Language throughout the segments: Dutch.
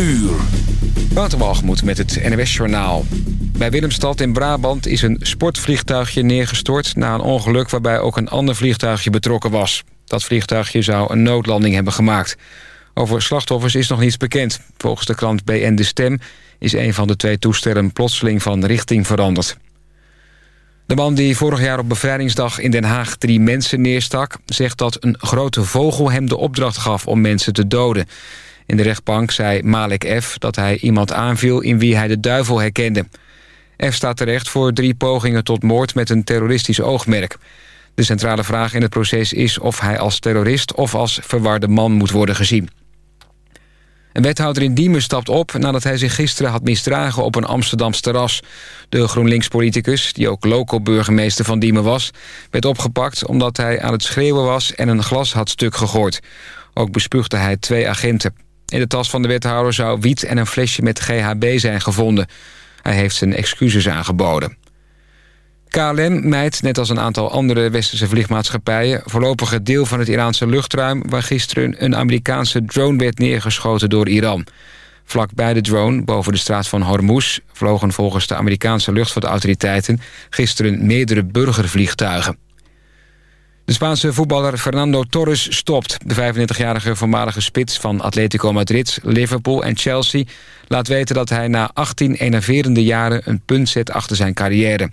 uur. Waterwalgemoed met het NWS-journaal. Bij Willemstad in Brabant is een sportvliegtuigje neergestort... na een ongeluk waarbij ook een ander vliegtuigje betrokken was. Dat vliegtuigje zou een noodlanding hebben gemaakt. Over slachtoffers is nog niets bekend. Volgens de krant BN De Stem is een van de twee toestellen plotseling van richting veranderd. De man die vorig jaar op bevrijdingsdag in Den Haag drie mensen neerstak... zegt dat een grote vogel hem de opdracht gaf om mensen te doden. In de rechtbank zei Malik F. dat hij iemand aanviel in wie hij de duivel herkende. F staat terecht voor drie pogingen tot moord met een terroristisch oogmerk. De centrale vraag in het proces is of hij als terrorist... of als verwarde man moet worden gezien. Een wethouder in Diemen stapt op nadat hij zich gisteren had misdragen op een Amsterdams terras. De GroenLinks-politicus, die ook local burgemeester van Diemen was... werd opgepakt omdat hij aan het schreeuwen was en een glas had stuk gegooid. Ook bespuugde hij twee agenten. In de tas van de wethouder zou wiet en een flesje met GHB zijn gevonden. Hij heeft zijn excuses aangeboden. KLM mijt, net als een aantal andere westerse vliegmaatschappijen... voorlopig het deel van het Iraanse luchtruim... waar gisteren een Amerikaanse drone werd neergeschoten door Iran. Vlak bij de drone, boven de straat van Hormuz... vlogen volgens de Amerikaanse luchtvaartautoriteiten... gisteren meerdere burgervliegtuigen. De Spaanse voetballer Fernando Torres stopt. De 35-jarige voormalige spits van Atletico Madrid, Liverpool en Chelsea... laat weten dat hij na 18 enerverende jaren een punt zet achter zijn carrière...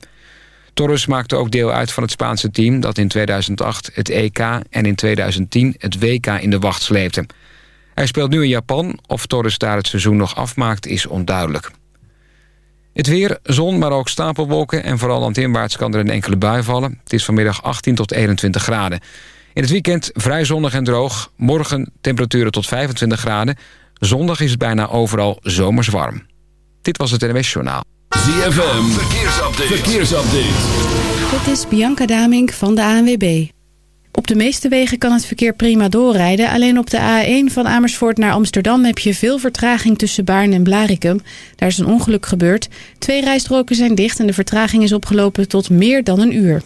Torres maakte ook deel uit van het Spaanse team... dat in 2008 het EK en in 2010 het WK in de wacht sleepte. Hij speelt nu in Japan. Of Torres daar het seizoen nog afmaakt is onduidelijk. Het weer, zon, maar ook stapelwolken... en vooral landinwaarts kan er een enkele bui vallen. Het is vanmiddag 18 tot 21 graden. In het weekend vrij zonnig en droog. Morgen temperaturen tot 25 graden. Zondag is het bijna overal zomers warm. Dit was het NWS Journaal. ZFM, verkeersupdate. verkeersupdate. Dit is Bianca Damink van de ANWB. Op de meeste wegen kan het verkeer prima doorrijden. Alleen op de A1 van Amersfoort naar Amsterdam heb je veel vertraging tussen Baarn en Blarikum. Daar is een ongeluk gebeurd. Twee rijstroken zijn dicht en de vertraging is opgelopen tot meer dan een uur.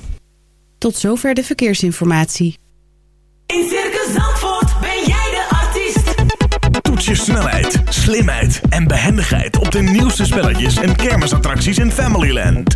Tot zover de verkeersinformatie. In Circus Zandvoort ben jij de artiest. Toets je snelheid, slimheid en behendigheid op de nieuwste spelletjes en kermisattracties in Familyland.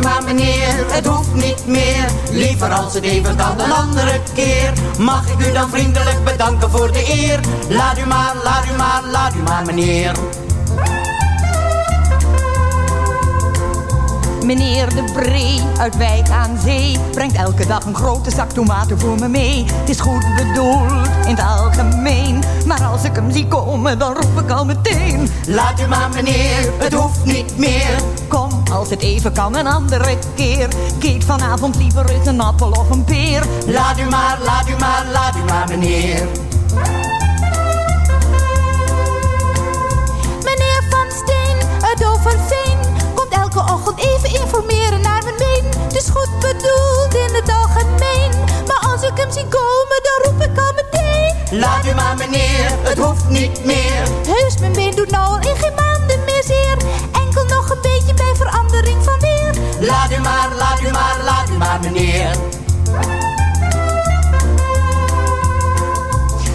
U maar meneer, het hoeft niet meer. Liever als het even kan een andere keer. Mag ik u dan vriendelijk bedanken voor de eer? Laat u maar, laat u maar, laat u maar meneer. Meneer De Bree uit Wijk aan Zee brengt elke dag een grote zak tomaten voor me mee. Het is goed bedoeld in het algemeen, maar als ik hem zie komen, dan roep ik al meteen. Laat u maar meneer, het hoeft niet meer. Kom, als het even kan, een andere keer. Keek vanavond liever eens een appel of een peer. Laat u maar, laat u maar, laat u maar meneer. Meneer Van Steen uit Overveen komt elke ochtend even informeren naar mijn been. Het is goed bedoeld in het algemeen, maar als ik hem zie komen, dan roep ik al. Laat u maar meneer, het hoeft niet meer. Heus, mijn been doet nou al in geen maanden meer zeer. Enkel nog een beetje bij verandering van weer. Laat u maar, laat u maar, laat u maar meneer.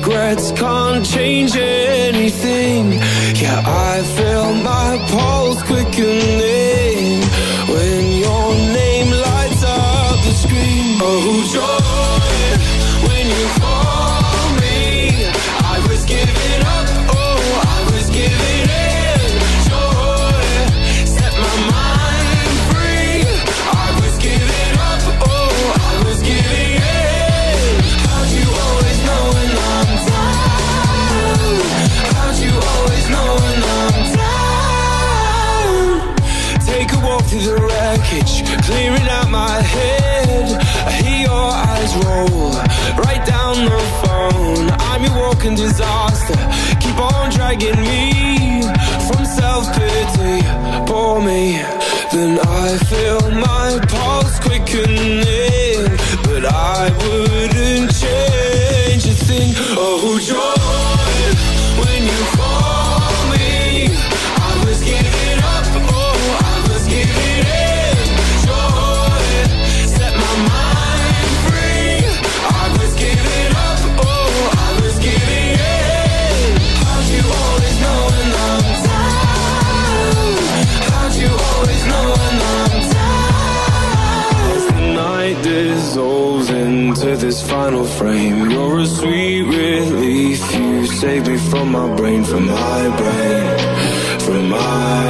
regrets can't change anything. Yeah, I feel my pulse quickening disaster. Keep on dragging me from self pity. Bore me, then I feel my pulse quickening, but I wouldn't my brain, from my brain, from my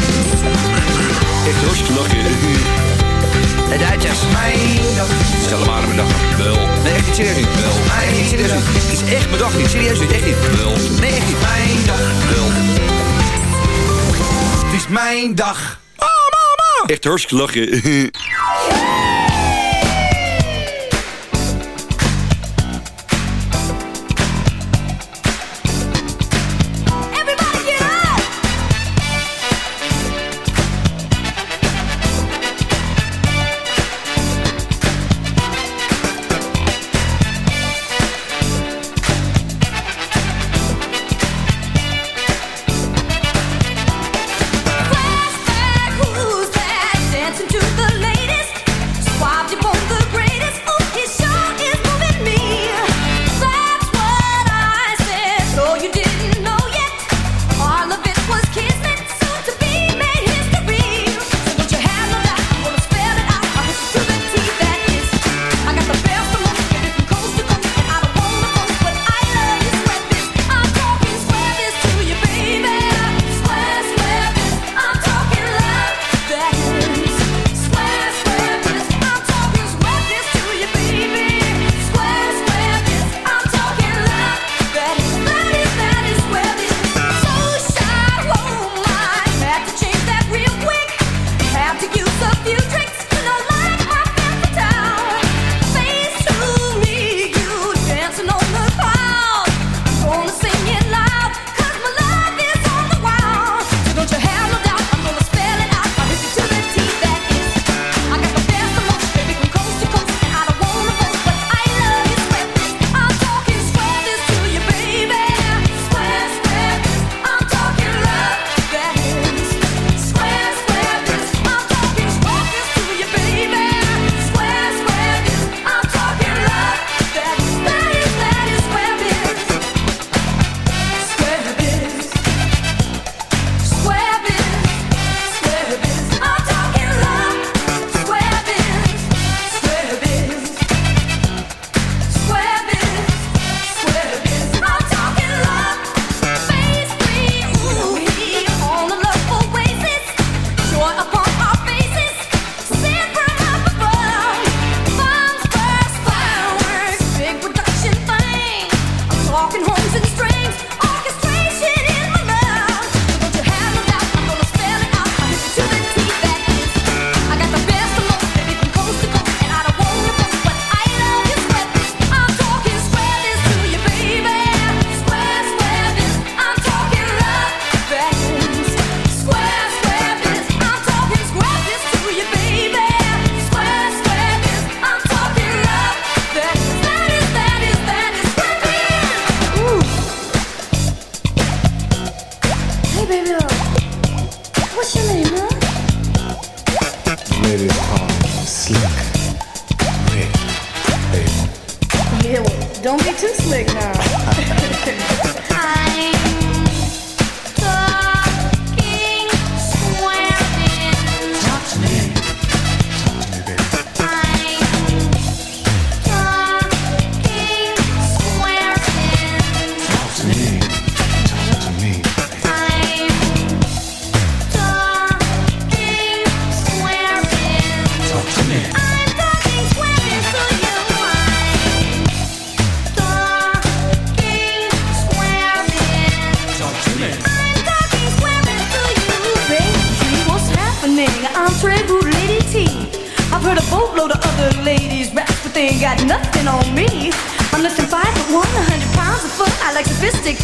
Echt hartstikke lachen. De Duitsers. Mijn dag. Stel hem aan mijn dag. Wel. Nee, echt niet serieus niet. Wel. Nee, niet serieus niet. Het is echt mijn dag niet. Serieus niet. Echt niet. Wel. Nee, echt niet. Mijn dag. Wel. Het is mijn dag. Oh, mama. Echt hartstikke lachen.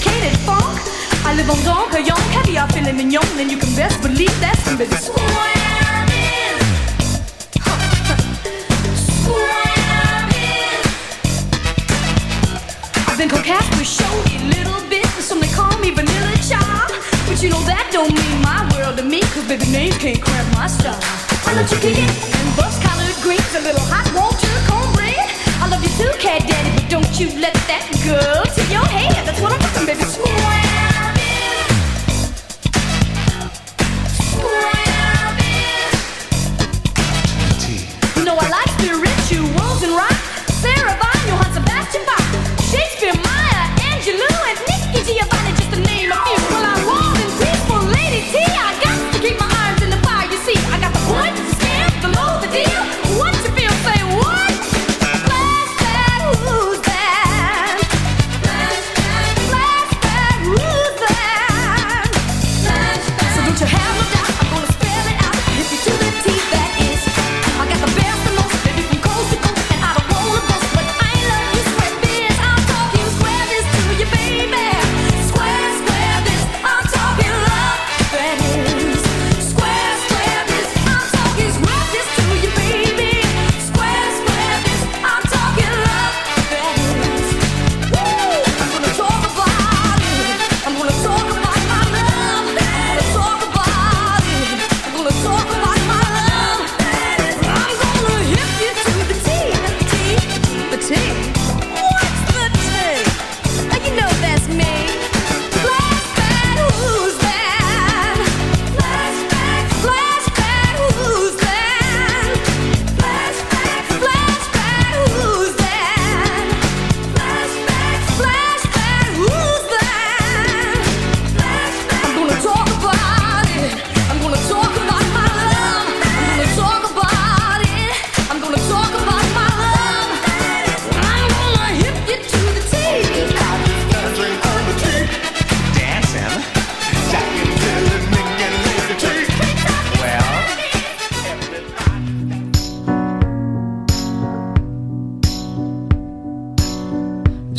sophisticated funk. I live on Don Quixote, caviar, filet mignon, and you can best believe that's some baby swamming. I've been coquette with showy little bit, and some they call me Vanilla Child. But you know that don't mean my world to me, cause baby names can't cramp my style. I love chicken and bus collared greens, a little hot water. I love you too, cat daddy, but don't you let that go to your head. That's what I'm talking, baby. Swamming.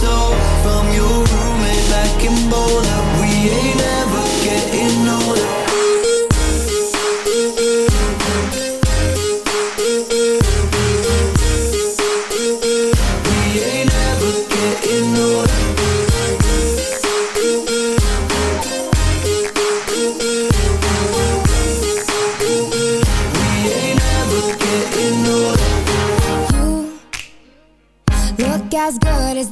so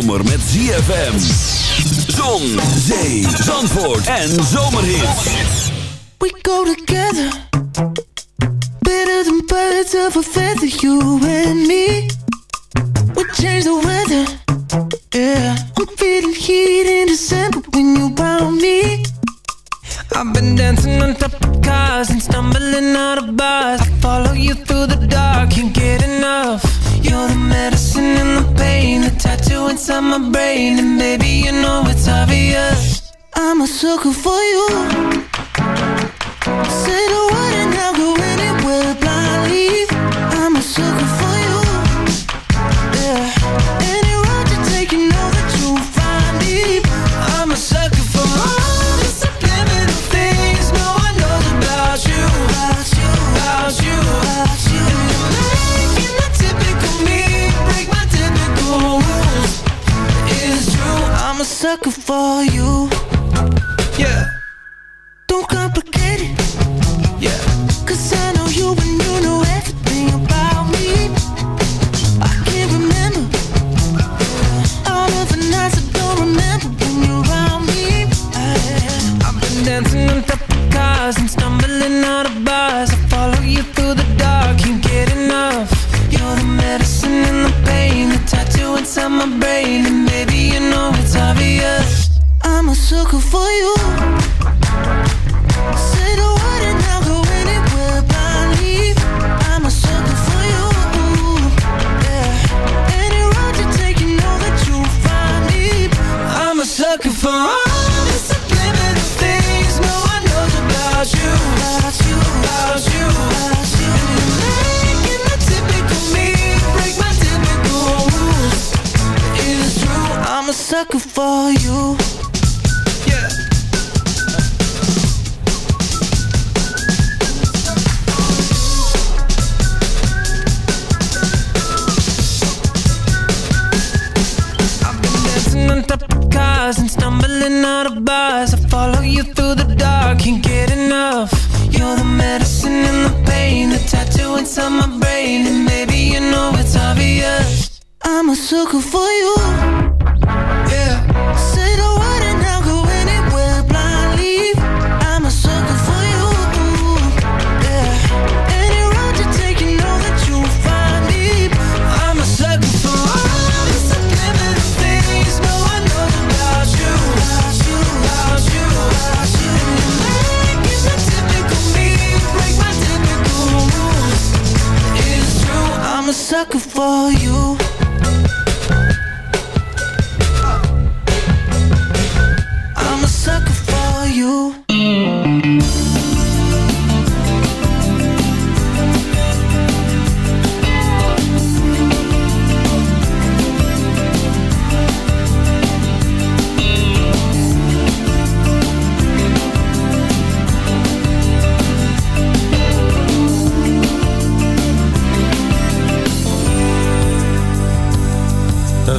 zomer met ZFM. Zon, zee, zandvoort en zomerhit. We go together. Better than birds of a feather, you and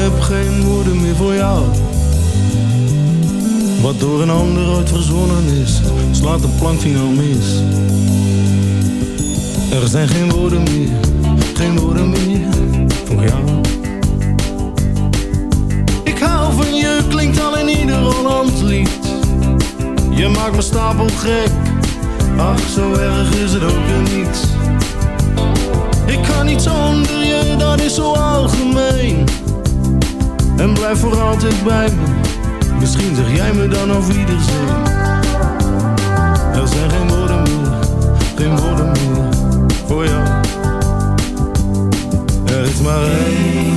heb geen woorden meer voor jou. Wat door een ander ooit verzonnen is, slaat de finaal mis. Er zijn geen woorden meer, geen woorden meer voor jou. Ik hou van je, klinkt al in ieder Holland lied. Je maakt me stapel gek, ach zo erg is het ook weer niet. Ik kan niet zonder je, dat is zo algemeen. En blijf voor altijd bij me. Misschien zeg jij me dan auf Wiedersehen. Er zijn geen woorden meer, geen woorden meer voor jou. Er is maar één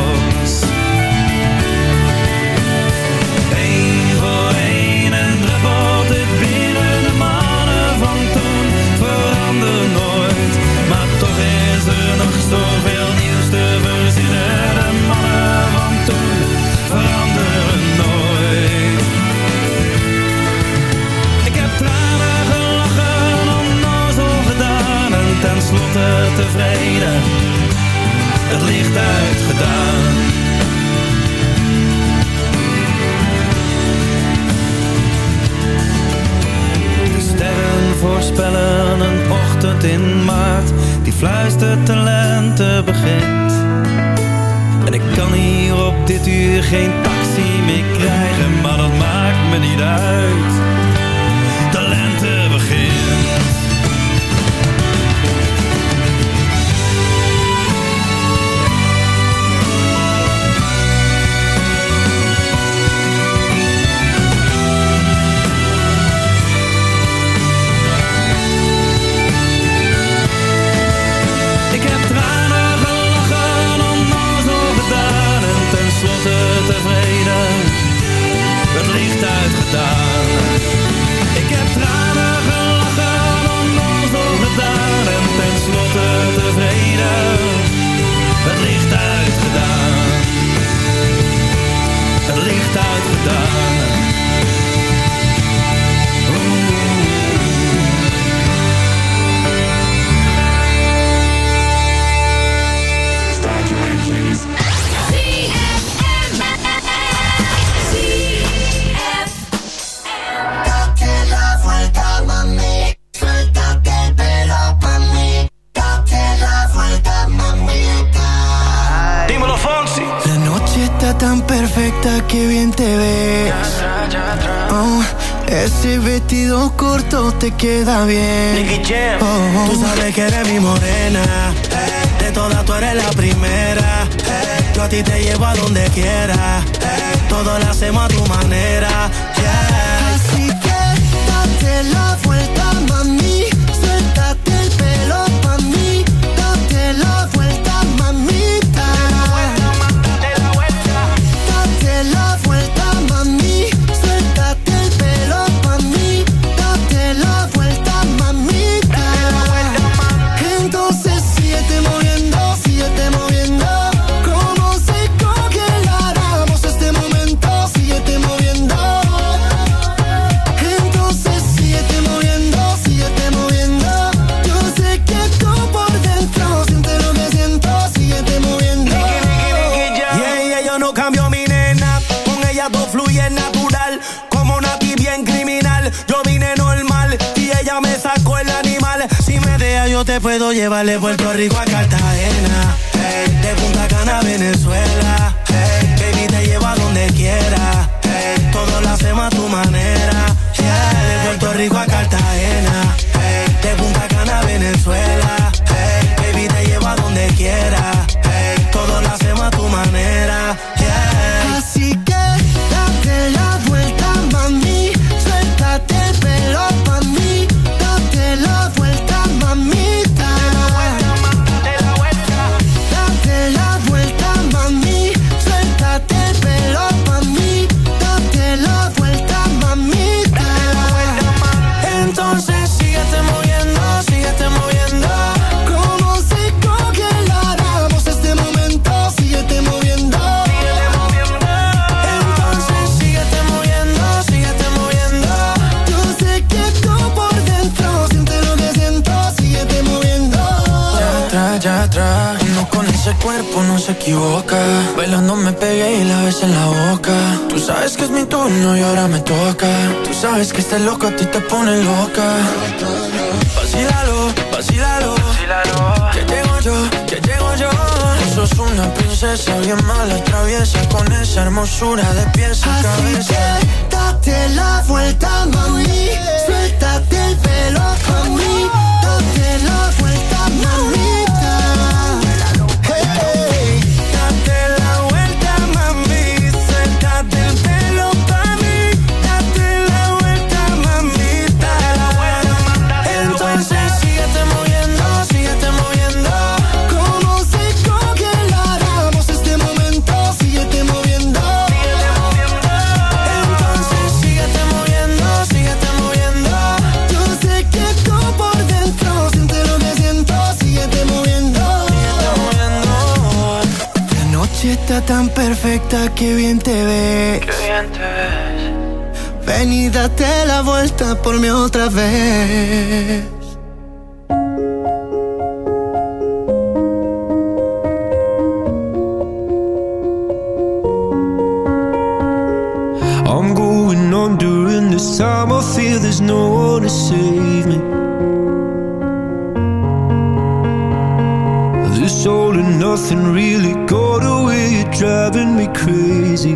Tan perfecta que bien te ves. Oh, ese vestido corto te queda bien. Oh, Tú sabes que eres mi morena. De todas tú eres la primera. Yo a ti te llevo a donde quiera. Todo lo hacemos a tu manera. Yeah. Así que date la vuelta, te puedo llevar de Puerto Rico a Cartagena. Hey, de Punta Cana a Venezuela. Hey, baby, te llevo a donde quiera. Hey, todo lo hacemos a tu manera. De Puerto Rico a Cartagena. Equivoca. Bailando me pegué y la ves en la boca. Tú sabes que es mi turno y ahora me toca. Tú sabes que este loco a ti te pone loca. Vacílalo, vacílalo. Que llego yo, que llego yo. Tú sos una princesa bien mala, traviesa. Con esa hermosura de pies a cabeza. que date la vuelta, mami. Suéltate el pelo, mami. Date la vuelta, mamita. Perfecta que bien te ves. Qué bien te ves. Ven y date la vuelta por mí otra vez. Really got away. You're driving me crazy.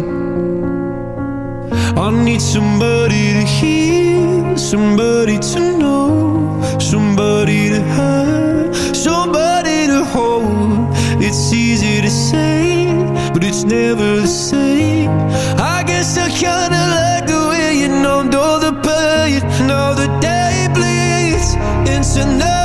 I need somebody to hear, somebody to know, somebody to have, somebody to hold. It's easy to say, but it's never the same. I guess I kinda like the way you numbed all the pain. Now the day bleeds into nightfall,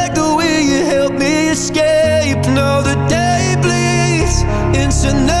to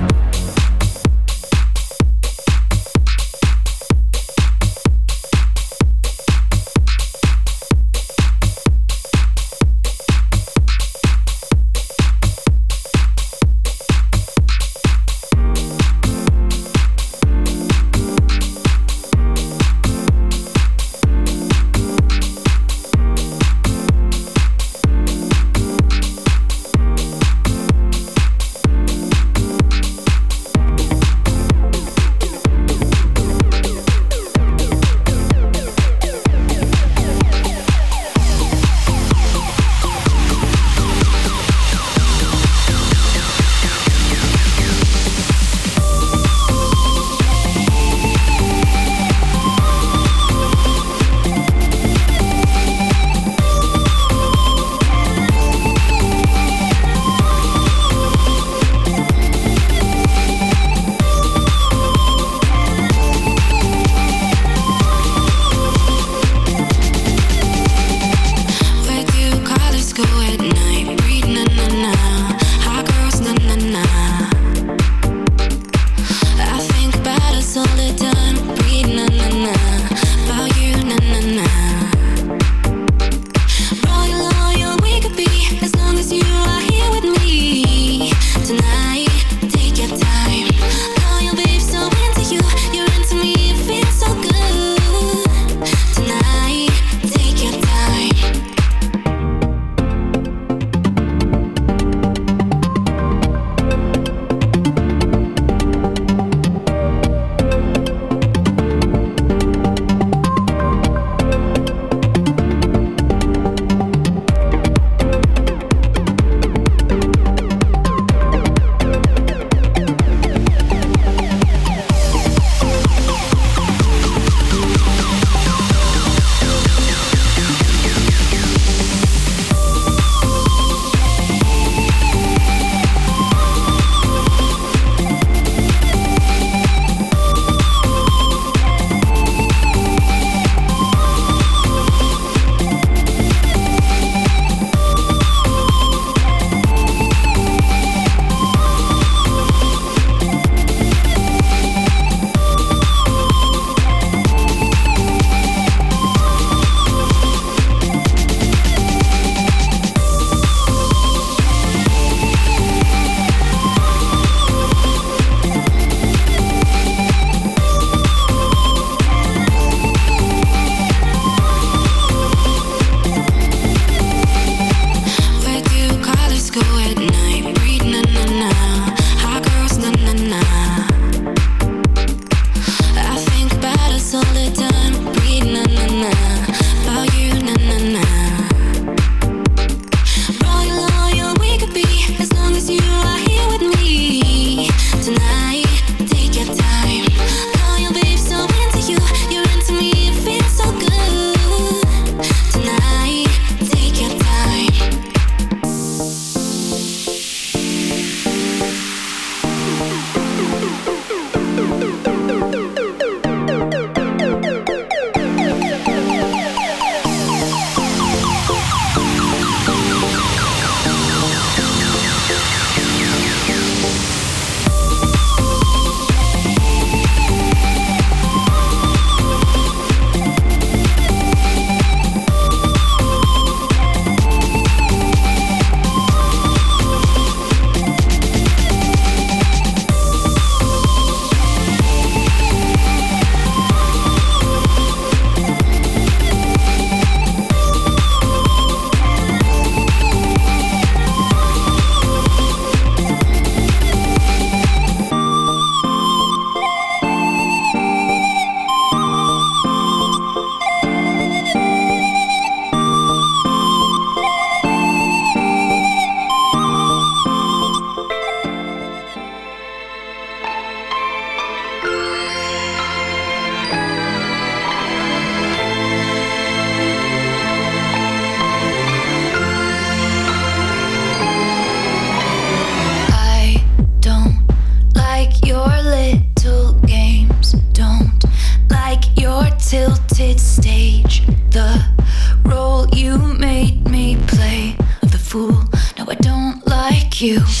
you.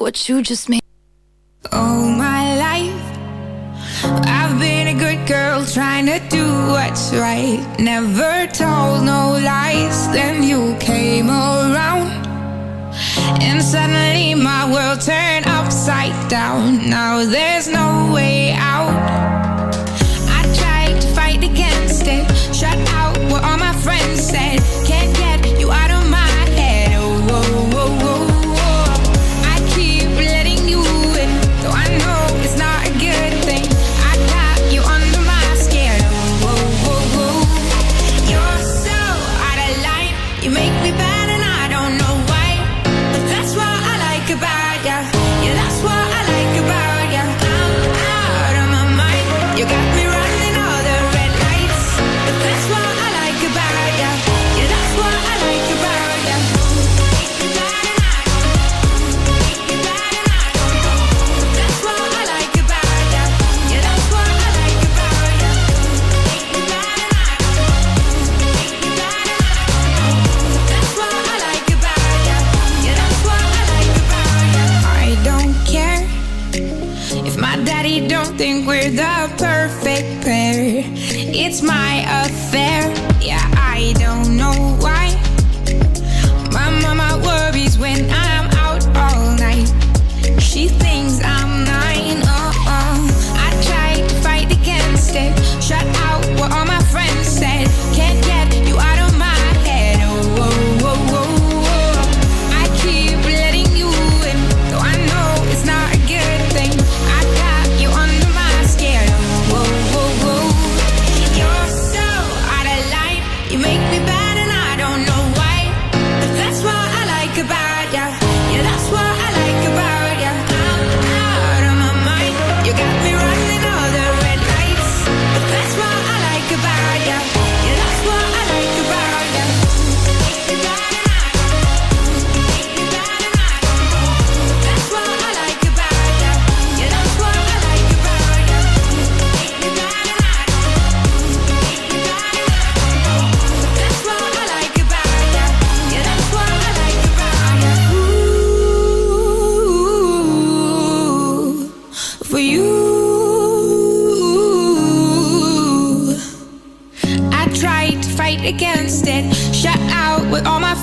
what you just made. All my life, I've been a good girl trying to do what's right. Never told no lies, then you came around. And suddenly my world turned upside down. Now there's no way out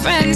friend